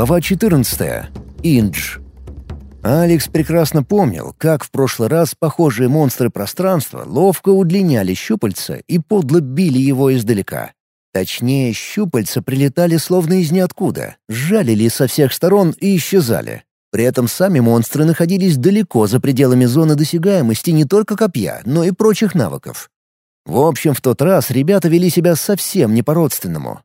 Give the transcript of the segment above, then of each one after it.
Глава 14. Индж. Алекс прекрасно помнил, как в прошлый раз похожие монстры пространства ловко удлиняли щупальца и подло били его издалека. Точнее, щупальца прилетали словно из ниоткуда, жалили со всех сторон и исчезали. При этом сами монстры находились далеко за пределами зоны досягаемости не только копья, но и прочих навыков. В общем, в тот раз ребята вели себя совсем не по-родственному.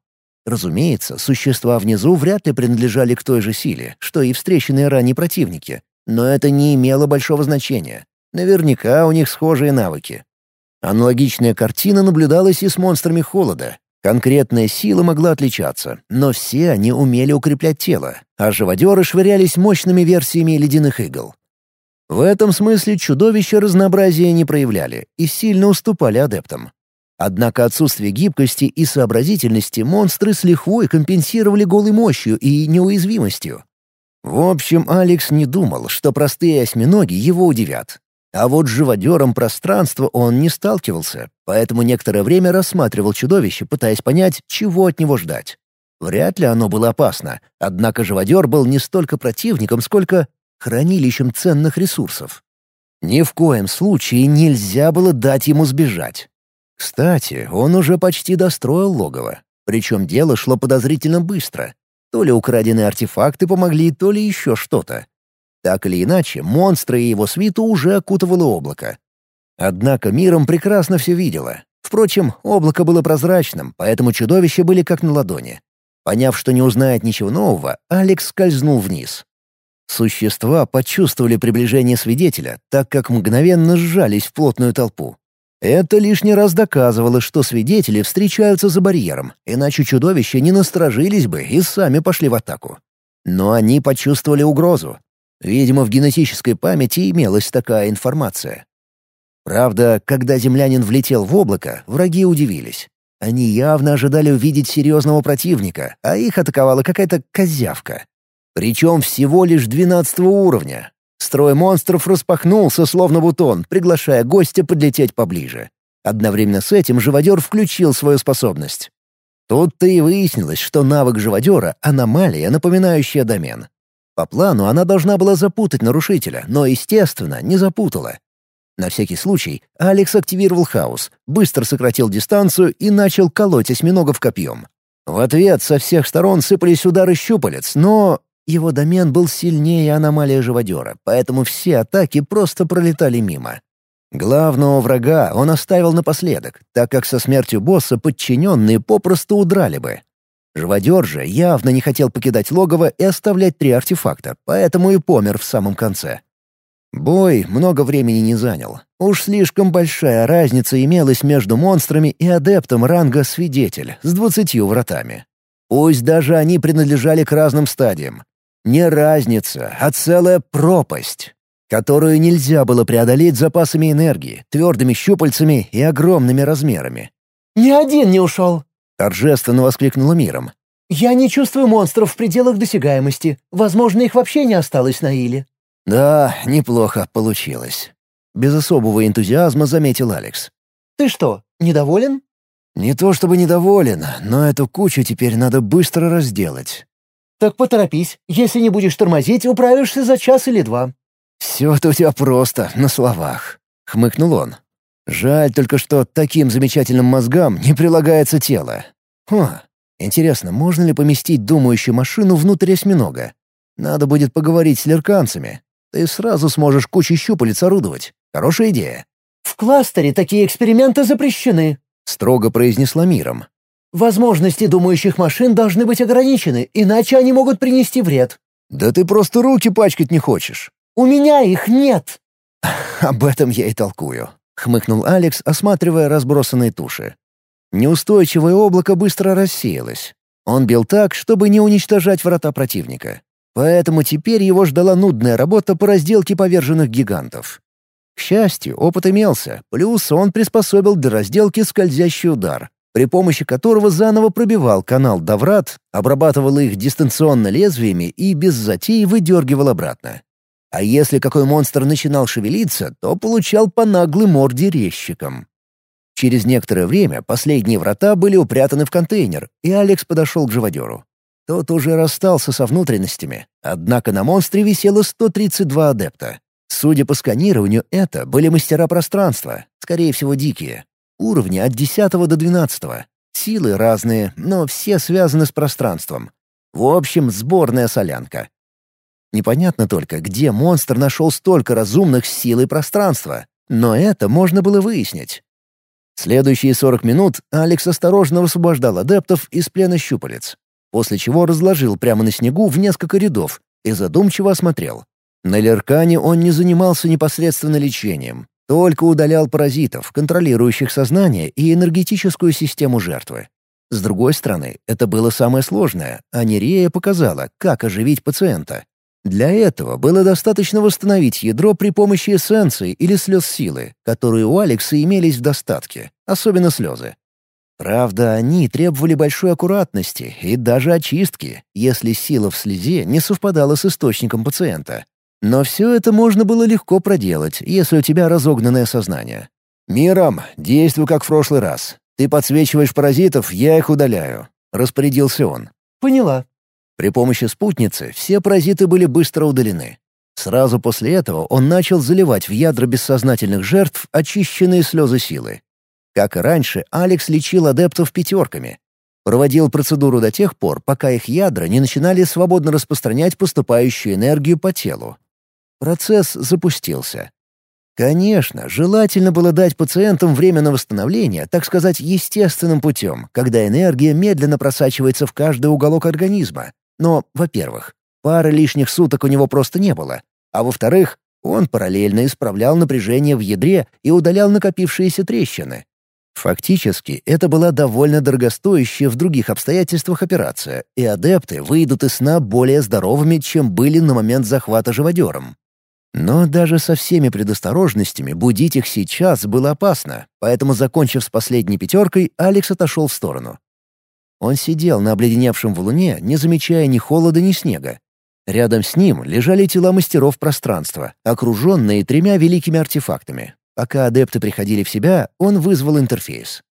Разумеется, существа внизу вряд ли принадлежали к той же силе, что и встреченные ранее противники, но это не имело большого значения. Наверняка у них схожие навыки. Аналогичная картина наблюдалась и с монстрами холода. Конкретная сила могла отличаться, но все они умели укреплять тело, а живодеры швырялись мощными версиями ледяных игл. В этом смысле чудовища разнообразия не проявляли и сильно уступали адептам. Однако отсутствие гибкости и сообразительности монстры с лихвой компенсировали голой мощью и неуязвимостью. В общем, Алекс не думал, что простые осьминоги его удивят. А вот с живодером пространства он не сталкивался, поэтому некоторое время рассматривал чудовище, пытаясь понять, чего от него ждать. Вряд ли оно было опасно, однако живодер был не столько противником, сколько хранилищем ценных ресурсов. Ни в коем случае нельзя было дать ему сбежать. Кстати, он уже почти достроил логово. Причем дело шло подозрительно быстро. То ли украденные артефакты помогли, то ли еще что-то. Так или иначе, монстры и его свиту уже окутывало облако. Однако миром прекрасно все видело. Впрочем, облако было прозрачным, поэтому чудовища были как на ладони. Поняв, что не узнает ничего нового, Алекс скользнул вниз. Существа почувствовали приближение свидетеля, так как мгновенно сжались в плотную толпу. Это лишний раз доказывало, что свидетели встречаются за барьером, иначе чудовища не насторожились бы и сами пошли в атаку. Но они почувствовали угрозу. Видимо, в генетической памяти имелась такая информация. Правда, когда землянин влетел в облако, враги удивились. Они явно ожидали увидеть серьезного противника, а их атаковала какая-то козявка. Причем всего лишь двенадцатого уровня, Строй монстров распахнулся, словно бутон, приглашая гостя подлететь поближе. Одновременно с этим живодер включил свою способность. Тут-то и выяснилось, что навык живодера — аномалия, напоминающая домен. По плану она должна была запутать нарушителя, но, естественно, не запутала. На всякий случай Алекс активировал хаос, быстро сократил дистанцию и начал колоть осьминогов копьем. В ответ со всех сторон сыпались удары щупалец, но его домен был сильнее аномалии живодера, поэтому все атаки просто пролетали мимо. Главного врага он оставил напоследок, так как со смертью босса подчиненные попросту удрали бы. Живодер же явно не хотел покидать логово и оставлять три артефакта, поэтому и помер в самом конце. Бой много времени не занял. Уж слишком большая разница имелась между монстрами и адептом ранга «Свидетель» с двадцатью вратами. Пусть даже они принадлежали к разным стадиям, не разница, а целая пропасть, которую нельзя было преодолеть запасами энергии, твердыми щупальцами и огромными размерами. «Ни один не ушел!» — торжественно воскликнула миром. «Я не чувствую монстров в пределах досягаемости. Возможно, их вообще не осталось на Иле». «Да, неплохо получилось». Без особого энтузиазма заметил Алекс. «Ты что, недоволен?» «Не то чтобы недоволен, но эту кучу теперь надо быстро разделать. Так поторопись. Если не будешь тормозить, управишься за час или два». «Все-то у тебя просто, на словах», — хмыкнул он. «Жаль только, что таким замечательным мозгам не прилагается тело. Хм, интересно, можно ли поместить думающую машину внутрь осьминога? Надо будет поговорить с лерканцами. Ты сразу сможешь кучей щупалец орудовать. Хорошая идея». «В кластере такие эксперименты запрещены», — строго произнесла миром. Возможности думающих машин должны быть ограничены, иначе они могут принести вред». «Да ты просто руки пачкать не хочешь». «У меня их нет». «Об этом я и толкую», — хмыкнул Алекс, осматривая разбросанные туши. Неустойчивое облако быстро рассеялось. Он бил так, чтобы не уничтожать врата противника. Поэтому теперь его ждала нудная работа по разделке поверженных гигантов. К счастью, опыт имелся, плюс он приспособил для разделки скользящий удар, при помощи которого заново пробивал канал до врат, обрабатывал их дистанционно лезвиями и без затей выдергивал обратно. А если какой монстр начинал шевелиться, то получал по наглой морде резчиком. Через некоторое время последние врата были упрятаны в контейнер, и Алекс подошел к живодеру. Тот уже расстался со внутренностями, однако на монстре висело 132 адепта. Судя по сканированию, это были мастера пространства, скорее всего, дикие. Уровни от 10 до 12. Силы разные, но все связаны с пространством. В общем, сборная солянка. Непонятно только, где монстр нашел столько разумных с силой пространства. Но это можно было выяснить. Следующие 40 минут Алекс осторожно высвобождал адептов из плена щупалец, после чего разложил прямо на снегу в несколько рядов и задумчиво осмотрел. На Леркане он не занимался непосредственно лечением, только удалял паразитов, контролирующих сознание и энергетическую систему жертвы. С другой стороны, это было самое сложное, а Нерея показала, как оживить пациента. Для этого было достаточно восстановить ядро при помощи эссенции или слез силы, которые у Алекса имелись в достатке, особенно слезы. Правда, они требовали большой аккуратности и даже очистки, если сила в слезе не совпадала с источником пациента. Но все это можно было легко проделать, если у тебя разогнанное сознание. «Миром, действуй как в прошлый раз. Ты подсвечиваешь паразитов, я их удаляю», — распорядился он. «Поняла», при помощи спутницы все паразиты были быстро удалены. Сразу после этого он начал заливать в ядра бессознательных жертв очищенные слезы силы. Как и раньше, Алекс лечил адептов пятерками. Проводил процедуру до тех пор, пока их ядра не начинали свободно распространять поступающую энергию по телу. Процесс запустился. Конечно, желательно было дать пациентам время на восстановление, так сказать, естественным путем, когда энергия медленно просачивается в каждый уголок организма, но, во-первых, пары лишних суток у него просто не было, а во-вторых, он параллельно исправлял напряжение в ядре и удалял накопившиеся трещины. Фактически, это была довольно дорогостоящая в других обстоятельствах операция, и адепты выйдут из сна более здоровыми, чем были на момент захвата живодером. Но даже со всеми предосторожностями будить их сейчас было опасно, поэтому, закончив с последней пятеркой, Алекс отошел в сторону. Он сидел на обледеневшем валуне, не замечая ни холода, ни снега. Рядом с ним лежали тела мастеров пространства, окруженные тремя великими артефактами. Пока адепты приходили в себя, он вызвал интерфейс.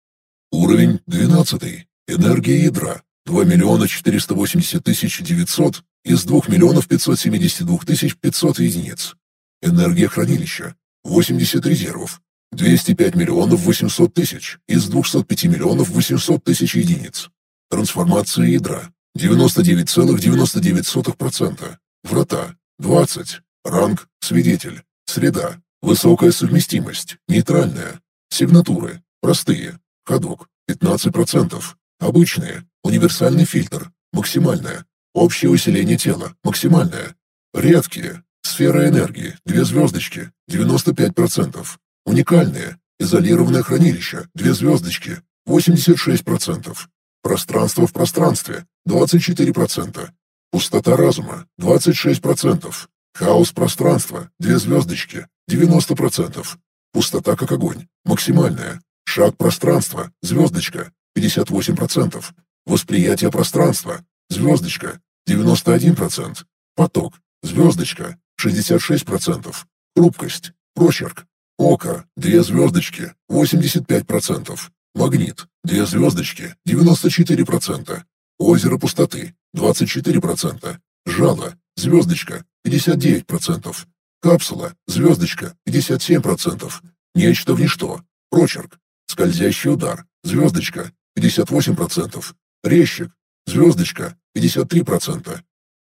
Уровень 12. Энергия ядра. 2 миллиона 480 тысяч 900 из 2 миллионов 572 тысяч 500 единиц. Энергия хранилища. 80 резервов. 205 миллионов 800 тысяч из 205 миллионов 800 тысяч единиц. Трансформация ядра 99,99%. Врата 20. Ранг свидетель. Среда. Высокая совместимость. Нейтральная. Сигнатуры. Простые. Ходок 15%. Обычные. Универсальный фильтр. Максимальное. Общее усиление тела. Максимальное. Редкие. Сфера энергии. Две звездочки. 95%. Уникальные. Изолированное хранилище. Две звездочки. 86%. Пространство в пространстве – 24%. Пустота разума – 26%. Хаос пространства – две звездочки – 90%. Пустота как огонь – максимальная. Шаг пространства – звездочка – 58%. Восприятие пространства – звездочка – 91%. Поток – звездочка – 66%. Хрупкость – прочерк. Око – две звездочки – 85%. Магнит. Две звездочки. 94%. Озеро пустоты. 24%. Жало. Звездочка. 59%. Капсула. Звездочка. 57%. Нечто в ничто. Прочерк. Скользящий удар. Звездочка. 58%. Резчик. Звездочка. 53%.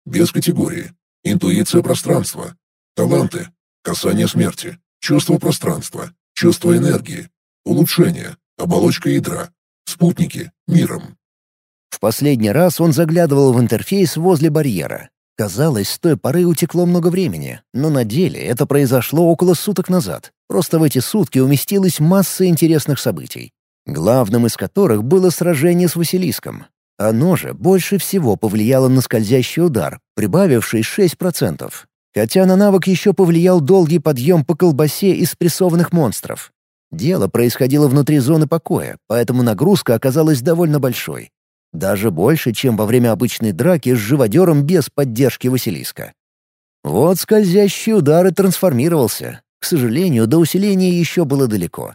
Без категории. Интуиция пространства. Таланты. Касание смерти. Чувство пространства. Чувство энергии. Улучшение. Оболочка ядра. Спутники. Миром. В последний раз он заглядывал в интерфейс возле барьера. Казалось, с той поры утекло много времени, но на деле это произошло около суток назад. Просто в эти сутки уместилась масса интересных событий, главным из которых было сражение с Василиском. Оно же больше всего повлияло на скользящий удар, прибавивший 6%. Хотя на навык еще повлиял долгий подъем по колбасе из прессованных монстров. Дело происходило внутри зоны покоя, поэтому нагрузка оказалась довольно большой. Даже больше, чем во время обычной драки с живодером без поддержки Василиска. Вот скользящий удар и трансформировался. К сожалению, до усиления еще было далеко.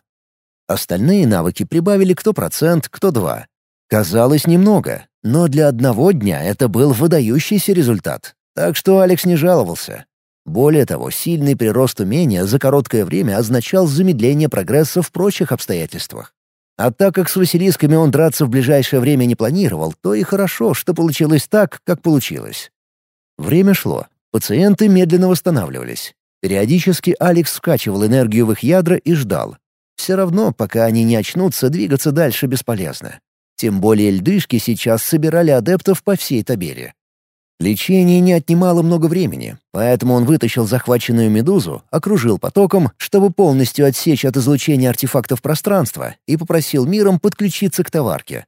Остальные навыки прибавили кто процент, кто два. Казалось немного, Но для одного дня это был выдающийся результат, так что Алекс не жаловался. Более того, сильный прирост умения за короткое время означал замедление прогресса в прочих обстоятельствах. А так как с Василисками он драться в ближайшее время не планировал, то и хорошо, что получилось так, как получилось. Время шло. Пациенты медленно восстанавливались. Периодически Алекс скачивал энергию в их ядра и ждал. Все равно, пока они не очнутся, двигаться дальше бесполезно. Тем более льдышки сейчас собирали адептов по всей Табере. Лечение не отнимало много времени, поэтому он вытащил захваченную медузу, окружил потоком, чтобы полностью отсечь от излучения артефактов пространства, и попросил миром подключиться к товарке.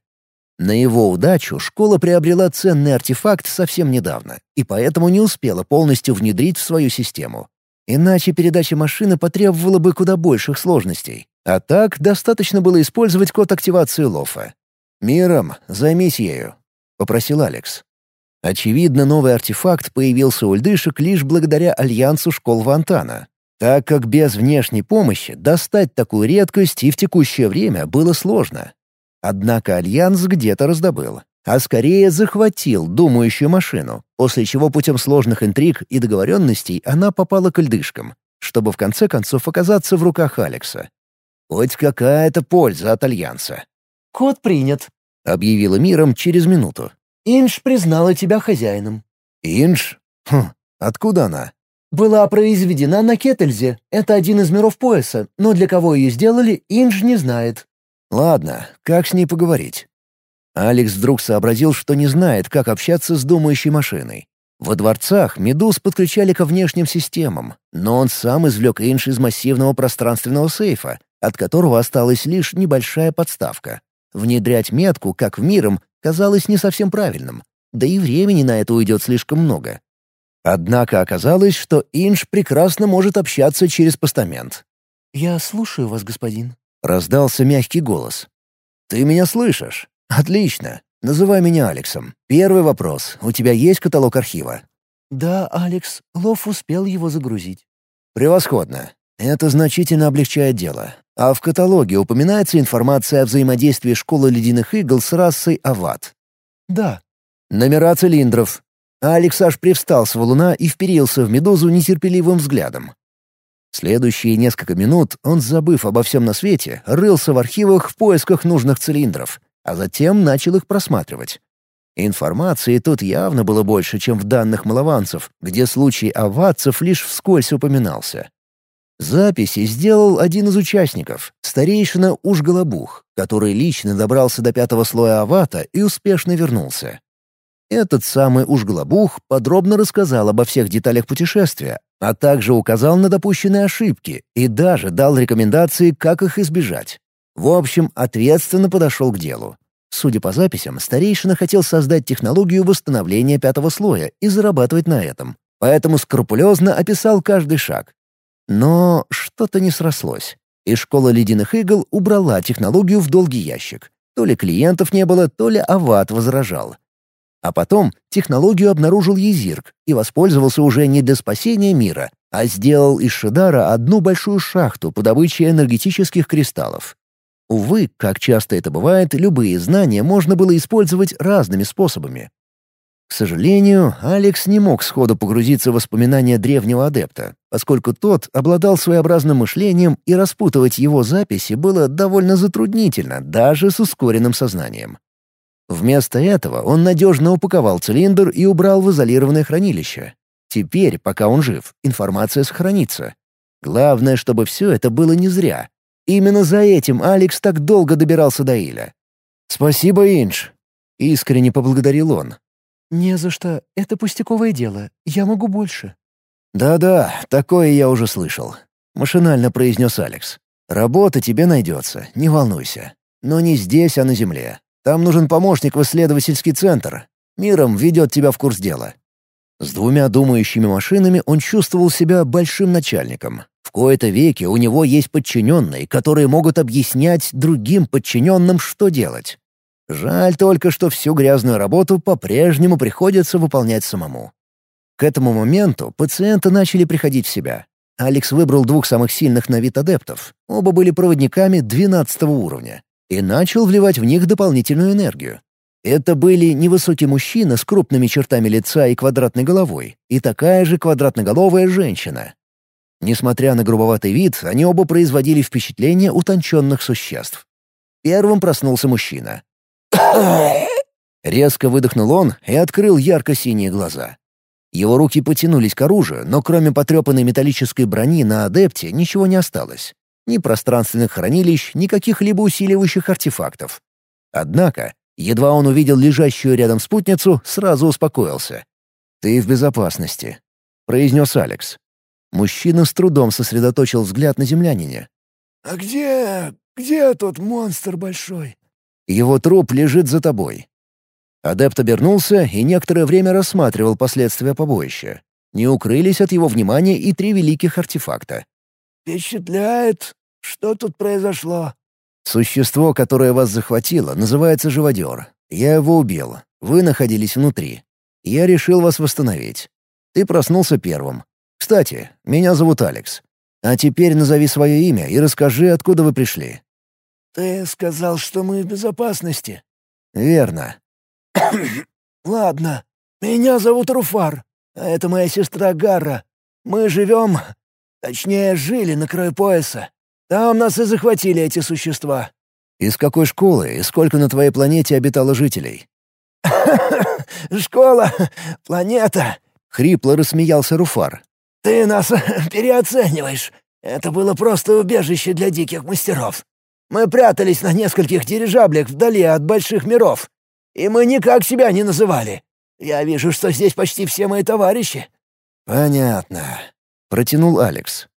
На его удачу школа приобрела ценный артефакт совсем недавно, и поэтому не успела полностью внедрить в свою систему. Иначе передача машины потребовала бы куда больших сложностей. А так достаточно было использовать код активации лофа. «Миром, займись ею», — попросил Алекс. Очевидно, новый артефакт появился у льдышек лишь благодаря альянсу школ Вантана, так как без внешней помощи достать такую редкость и в текущее время было сложно. Однако альянс где-то раздобыл, а скорее захватил думающую машину, после чего путем сложных интриг и договоренностей она попала к льдышкам, чтобы в конце концов оказаться в руках Алекса. Хоть какая-то польза от альянса. «Код принят», — объявила миром через минуту. Инж признала тебя хозяином». «Инж? Хм, откуда она?» «Была произведена на Кетельзе. Это один из миров пояса, но для кого ее сделали, Инж не знает». «Ладно, как с ней поговорить?» Алекс вдруг сообразил, что не знает, как общаться с думающей машиной. Во дворцах Медуз подключали ко внешним системам, но он сам извлек Инж из массивного пространственного сейфа, от которого осталась лишь небольшая подставка. Внедрять метку, как в миром, казалось не совсем правильным, да и времени на это уйдет слишком много. Однако оказалось, что Инж прекрасно может общаться через постамент. «Я слушаю вас, господин», — раздался мягкий голос. «Ты меня слышишь? Отлично. Называй меня Алексом. Первый вопрос. У тебя есть каталог архива?» «Да, Алекс. Лов успел его загрузить». «Превосходно. Это значительно облегчает дело. А в каталоге упоминается информация о взаимодействии школы ледяных игл с расой Ават. Да. Номера цилиндров. А Алекс аж привстал с валуна и вперился в медузу нетерпеливым взглядом. Следующие несколько минут он, забыв обо всем на свете, рылся в архивах в поисках нужных цилиндров, а затем начал их просматривать. Информации тут явно было больше, чем в данных малованцев, где случай аватцев лишь вскользь упоминался. Записи сделал один из участников, старейшина Ужголобух, который лично добрался до пятого слоя авата и успешно вернулся. Этот самый Ужголобух подробно рассказал обо всех деталях путешествия, а также указал на допущенные ошибки и даже дал рекомендации, как их избежать. В общем, ответственно подошел к делу. Судя по записям, старейшина хотел создать технологию восстановления пятого слоя и зарабатывать на этом, поэтому скрупулезно описал каждый шаг, но что-то не срослось, и школа ледяных игл убрала технологию в долгий ящик. То ли клиентов не было, то ли Ават возражал. А потом технологию обнаружил Езирк и воспользовался уже не для спасения мира, а сделал из Шидара одну большую шахту по добыче энергетических кристаллов. Увы, как часто это бывает, любые знания можно было использовать разными способами. К сожалению, Алекс не мог сходу погрузиться в воспоминания древнего адепта, поскольку тот обладал своеобразным мышлением, и распутывать его записи было довольно затруднительно, даже с ускоренным сознанием. Вместо этого он надежно упаковал цилиндр и убрал в изолированное хранилище. Теперь, пока он жив, информация сохранится. Главное, чтобы все это было не зря. Именно за этим Алекс так долго добирался до Иля. «Спасибо, Инж!» — искренне поблагодарил он. «Не за что. Это пустяковое дело. Я могу больше». «Да-да, такое я уже слышал», — машинально произнес Алекс. «Работа тебе найдется, не волнуйся. Но не здесь, а на земле. Там нужен помощник в исследовательский центр. Миром ведет тебя в курс дела». С двумя думающими машинами он чувствовал себя большим начальником. В кои-то веки у него есть подчиненные, которые могут объяснять другим подчиненным, что делать. Жаль только, что всю грязную работу по-прежнему приходится выполнять самому. К этому моменту пациенты начали приходить в себя. Алекс выбрал двух самых сильных на вид адептов. Оба были проводниками 12 уровня. И начал вливать в них дополнительную энергию. Это были невысокий мужчина с крупными чертами лица и квадратной головой, и такая же квадратноголовая женщина. Несмотря на грубоватый вид, они оба производили впечатление утонченных существ. Первым проснулся мужчина. Резко выдохнул он и открыл ярко-синие глаза. Его руки потянулись к оружию, но кроме потрепанной металлической брони на адепте ничего не осталось. Ни пространственных хранилищ, ни каких-либо усиливающих артефактов. Однако, едва он увидел лежащую рядом спутницу, сразу успокоился. «Ты в безопасности», — произнес Алекс. Мужчина с трудом сосредоточил взгляд на землянине. «А где... где тот монстр большой?» «Его труп лежит за тобой». Адепт обернулся и некоторое время рассматривал последствия побоища. Не укрылись от его внимания и три великих артефакта. «Впечатляет. Что тут произошло?» «Существо, которое вас захватило, называется живодер. Я его убил. Вы находились внутри. Я решил вас восстановить. Ты проснулся первым. Кстати, меня зовут Алекс. А теперь назови свое имя и расскажи, откуда вы пришли». «Ты сказал, что мы в безопасности?» «Верно». «Ладно. Меня зовут Руфар, а это моя сестра Гарра. Мы живем Точнее, жили на краю пояса. Там нас и захватили эти существа». «Из какой школы и сколько на твоей планете обитало жителей?» «Школа, планета», — хрипло рассмеялся Руфар. «Ты нас переоцениваешь. Это было просто убежище для диких мастеров. Мы прятались на нескольких дирижаблях вдали от больших миров. И мы никак себя не называли. Я вижу, что здесь почти все мои товарищи». «Понятно», Протянул Алекс.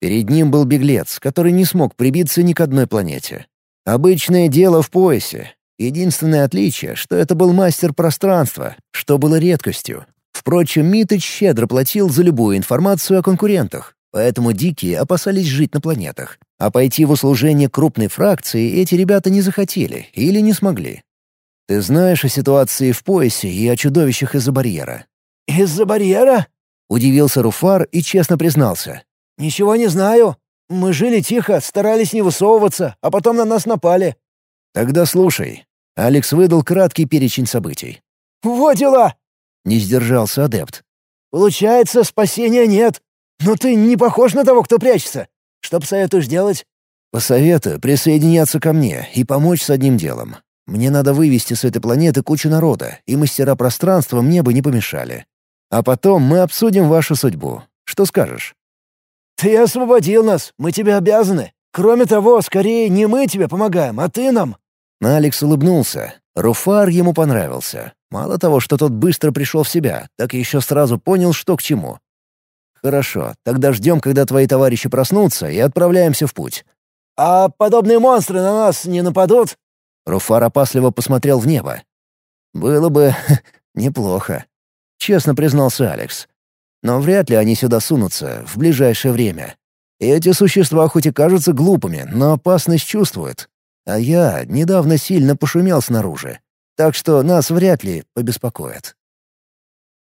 Перед ним был беглец, который не смог прибиться ни к одной планете. Обычное дело в поясе. Единственное отличие, что это был мастер пространства, что было редкостью. Впрочем, Митыч щедро платил за любую информацию о конкурентах, поэтому дикие опасались жить на планетах. А пойти в услужение крупной фракции эти ребята не захотели или не смогли. Ты знаешь о ситуации в поясе и о чудовищах из-за барьера? «Из-за барьера?» Удивился Руфар и честно признался. «Ничего не знаю. Мы жили тихо, старались не высовываться, а потом на нас напали». «Тогда слушай». Алекс выдал краткий перечень событий. «Вот дела!» — не сдержался адепт. «Получается, спасения нет. Но ты не похож на того, кто прячется. Что посоветуешь делать?» «Посоветую присоединяться ко мне и помочь с одним делом. Мне надо вывести с этой планеты кучу народа, и мастера пространства мне бы не помешали. А потом мы обсудим вашу судьбу. Что скажешь?» «Ты освободил нас, мы тебе обязаны. Кроме того, скорее не мы тебе помогаем, а ты нам». Алекс улыбнулся. Руфар ему понравился. Мало того, что тот быстро пришел в себя, так еще сразу понял, что к чему. «Хорошо, тогда ждем, когда твои товарищи проснутся, и отправляемся в путь». «А подобные монстры на нас не нападут?» Руфар опасливо посмотрел в небо. «Было бы неплохо». — честно признался Алекс. «Но вряд ли они сюда сунутся в ближайшее время. Эти существа хоть и кажутся глупыми, но опасность чувствуют. А я недавно сильно пошумел снаружи, так что нас вряд ли побеспокоят».